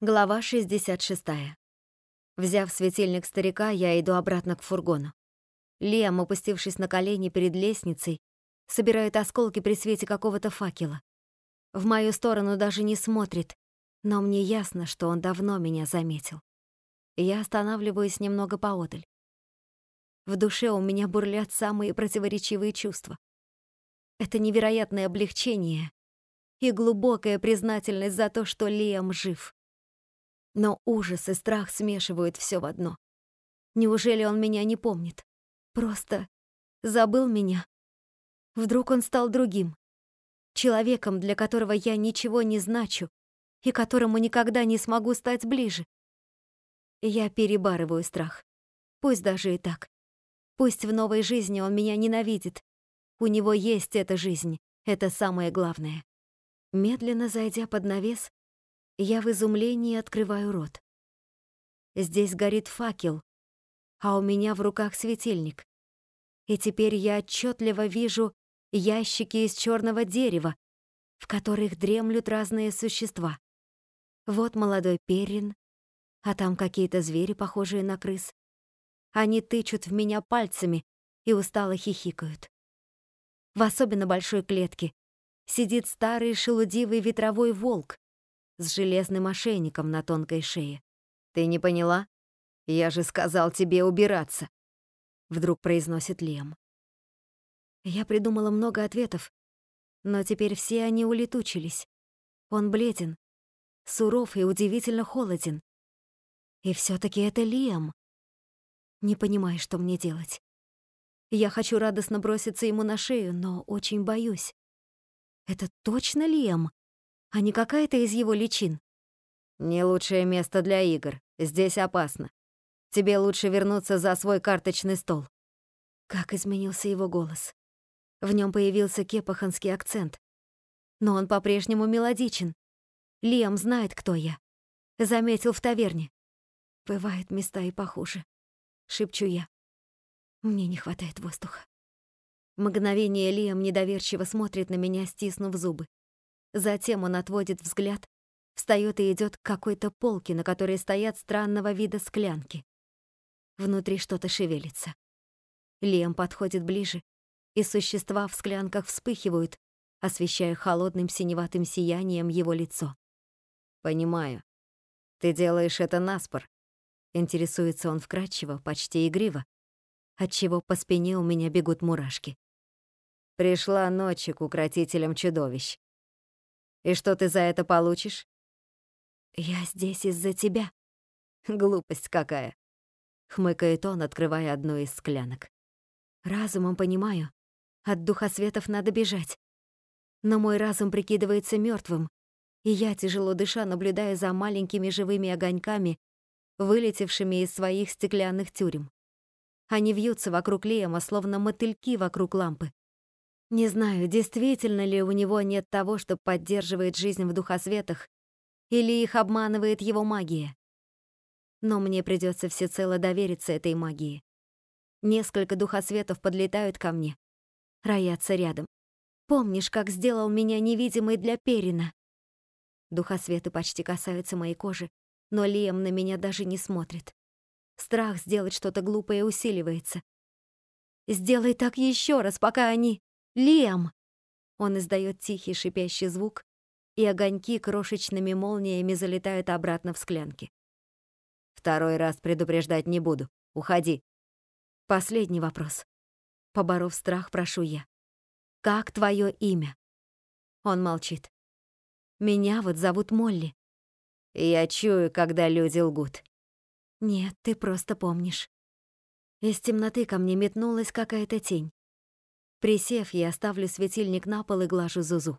Глава 66. Взяв светильник старика, я иду обратно к фургону. Лиам, опустившись на колени перед лестницей, собирает осколки при свете какого-то факела. В мою сторону даже не смотрит, но мне ясно, что он давно меня заметил. Я останавливаюсь немного поодаль. В душе у меня бурлят самые противоречивые чувства. Это невероятное облегчение и глубокая признательность за то, что Лиам жив. Но ужас и страх смешивают все в одно. Неужели он меня не помнит? Просто забыл меня? Вдруг он стал другим? Человеком, для которого я ничего не значу и которому никогда не смогу стать ближе? Я перебарываю страх. Пусть даже и так. Пусть в новой жизни он меня ненавидит. У него есть эта жизнь, это самое главное. Медленно зайдя под навес, я в изумлении открываю рот. Здесь горит факел, а у меня в руках светильник. И теперь я отчетливо вижу ящики из черного дерева, в которых дремлют разные существа. Вот молодой перин, а там какие-то звери, похожие на крыс. Они тычут в меня пальцами и устало хихикают. В особенно большой клетке сидит старый шелудивый ветровой волк, с железным ошейником на тонкой шее. «Ты не поняла? Я же сказал тебе убираться!» Вдруг произносит Лем. Я придумала много ответов, но теперь все они улетучились. Он бледен, суров и удивительно холоден. И все таки это Лиам. Не понимаю, что мне делать. Я хочу радостно броситься ему на шею, но очень боюсь. Это точно Лиам? А не какая-то из его личин. Не лучшее место для игр. Здесь опасно. Тебе лучше вернуться за свой карточный стол. Как изменился его голос. В нем появился кепаханский акцент. Но он по-прежнему мелодичен. Лиам знает, кто я. Заметил в таверне. Бывают места и похуже. Шепчу я. Мне не хватает воздуха. Мгновение Лиам недоверчиво смотрит на меня, стиснув зубы. Затем он отводит взгляд, встает и идет к какой-то полке, на которой стоят странного вида склянки. Внутри что-то шевелится. Лем подходит ближе, и существа в склянках вспыхивают, освещая холодным синеватым сиянием его лицо. «Понимаю. Ты делаешь это наспор», — интересуется он вкрадчиво, почти игриво, отчего по спине у меня бегут мурашки. «Пришла ночь к укротителям чудовищ. И что ты за это получишь? Я здесь из-за тебя. Глупость какая. Хмыкает он, открывая одну из склянок. Разумом понимаю, от духосветов надо бежать. Но мой разум прикидывается мертвым, и я, тяжело дыша, наблюдаю за маленькими живыми огоньками, вылетевшими из своих стеклянных тюрем. Они вьются вокруг Лема, словно мотыльки вокруг лампы. Не знаю, действительно ли у него нет того, что поддерживает жизнь в духосветах, или их обманывает его магия. Но мне придется всецело довериться этой магии. Несколько духосветов подлетают ко мне, роятся рядом. Помнишь, как сделал меня невидимой для Перина? Духосветы почти касаются моей кожи, но Лиам на меня даже не смотрит. Страх сделать что-то глупое усиливается. Сделай так еще раз, пока они... Лиам!» Он издает тихий шипящий звук, и огоньки крошечными молниями залетают обратно в склянки. «Второй раз предупреждать не буду. Уходи». Последний вопрос. Поборов страх, прошу я. «Как твое имя?» Он молчит. «Меня вот зовут Молли». «Я чую, когда люди лгут». «Нет, ты просто помнишь». Из темноты ко мне метнулась какая-то тень. Присев, я ставлю светильник на пол и глажу Зузу.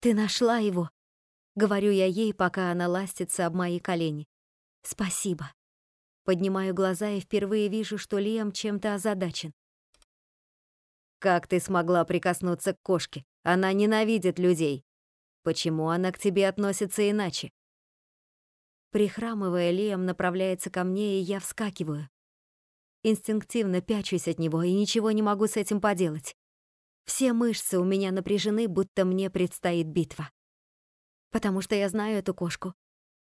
«Ты нашла его!» — говорю я ей, пока она ластится об мои колени. «Спасибо». Поднимаю глаза и впервые вижу, что Лиам чем-то озадачен. «Как ты смогла прикоснуться к кошке? Она ненавидит людей. Почему она к тебе относится иначе?» Прихрамывая, Лиам направляется ко мне, и я вскакиваю. Инстинктивно пячусь от него и ничего не могу с этим поделать. Все мышцы у меня напряжены, будто мне предстоит битва. Потому что я знаю эту кошку.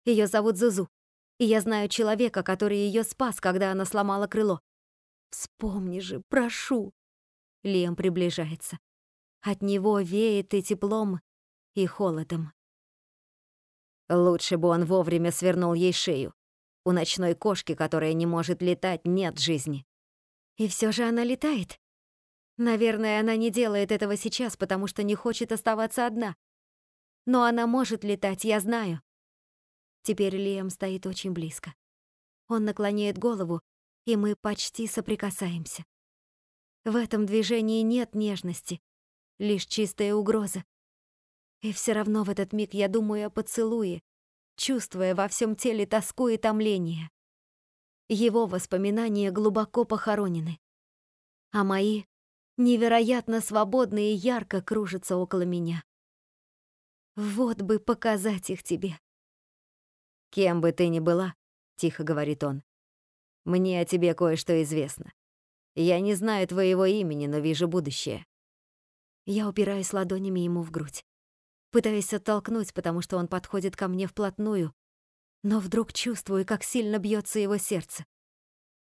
Ее зовут Зузу. И я знаю человека, который ее спас, когда она сломала крыло. Вспомни же, прошу. Лем приближается. От него веет и теплом, и холодом. Лучше бы он вовремя свернул ей шею. У ночной кошки, которая не может летать, нет жизни. И все же она летает. Наверное, она не делает этого сейчас, потому что не хочет оставаться одна. Но она может летать, я знаю. Теперь Лиам стоит очень близко. Он наклоняет голову, и мы почти соприкасаемся. В этом движении нет нежности, лишь чистая угроза. И все равно в этот миг я думаю о поцелуе, чувствуя во всем теле тоску и томление. Его воспоминания глубоко похоронены, а мои невероятно свободно и ярко кружатся около меня. Вот бы показать их тебе. «Кем бы ты ни была», — тихо говорит он, — «мне о тебе кое-что известно. Я не знаю твоего имени, но вижу будущее». Я упираюсь ладонями ему в грудь. Пытаюсь оттолкнуть, потому что он подходит ко мне вплотную, но вдруг чувствую, как сильно бьется его сердце.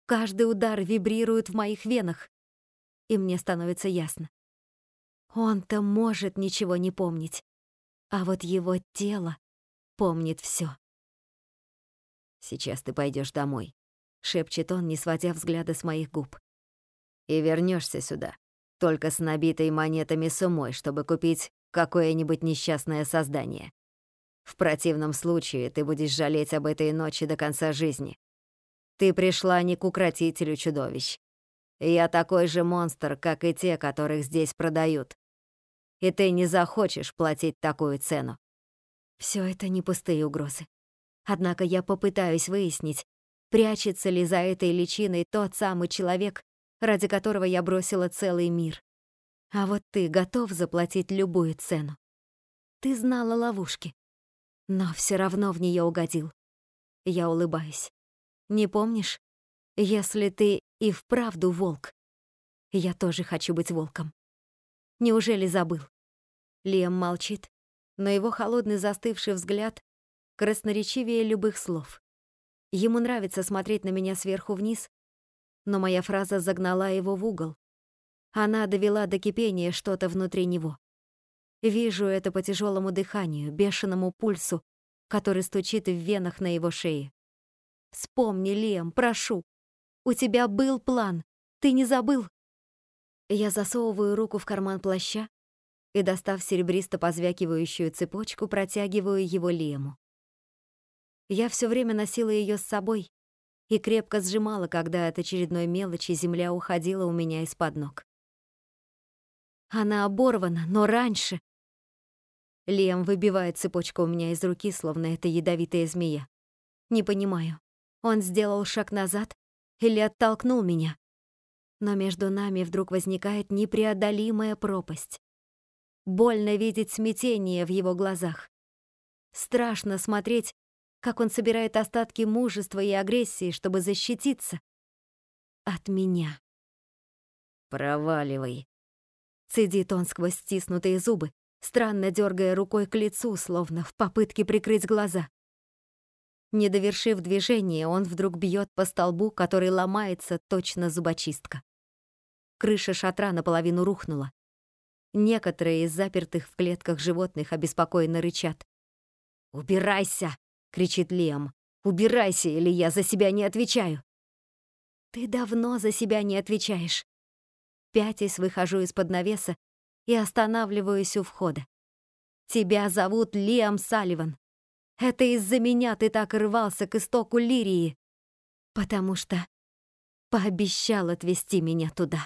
Каждый удар вибрирует в моих венах, и мне становится ясно. Он-то может ничего не помнить, а вот его тело помнит все. «Сейчас ты пойдешь домой», — шепчет он, не сводя взгляда с моих губ. «И вернешься сюда, только с набитой монетами сумой, чтобы купить какое-нибудь несчастное создание. В противном случае ты будешь жалеть об этой ночи до конца жизни. Ты пришла не к укротителю чудовищ. Я такой же монстр, как и те, которых здесь продают. И ты не захочешь платить такую цену. Все это не пустые угрозы. Однако я попытаюсь выяснить, прячется ли за этой личиной тот самый человек, ради которого я бросила целый мир. А вот ты готов заплатить любую цену. Ты знала ловушки, но все равно в нее угодил. Я улыбаюсь. Не помнишь? Если ты и вправду волк, я тоже хочу быть волком. Неужели забыл? Лиам молчит, но его холодный застывший взгляд красноречивее любых слов. Ему нравится смотреть на меня сверху вниз, но моя фраза загнала его в угол. Она довела до кипения что-то внутри него. Вижу это по тяжелому дыханию, бешеному пульсу, который стучит в венах на его шее. Вспомни, Лем, прошу. У тебя был план. Ты не забыл? Я засовываю руку в карман плаща и, достав серебристо позвякивающую цепочку, протягиваю его Лему. Я все время носила ее с собой и крепко сжимала, когда от очередной мелочи земля уходила у меня из-под ног. Она оборвана, но раньше... Лем выбивает цепочку у меня из руки, словно это ядовитая змея. Не понимаю, он сделал шаг назад или оттолкнул меня? Но между нами вдруг возникает непреодолимая пропасть. Больно видеть смятение в его глазах. Страшно смотреть, как он собирает остатки мужества и агрессии, чтобы защититься от меня. «Проваливай», — цедит он сквозь стиснутые зубы, странно дергая рукой к лицу, словно в попытке прикрыть глаза. Не довершив движение, он вдруг бьет по столбу, который ломается точно зубочистка. Крыша шатра наполовину рухнула. Некоторые из запертых в клетках животных обеспокоенно рычат. «Убирайся!» — кричит Лиам. «Убирайся, или я за себя не отвечаю!» «Ты давно за себя не отвечаешь!» Пятясь выхожу из-под навеса и останавливаюсь у входа. «Тебя зовут Лиам Салливан. Это из-за меня ты так рвался к истоку Лирии, потому что пообещал отвезти меня туда».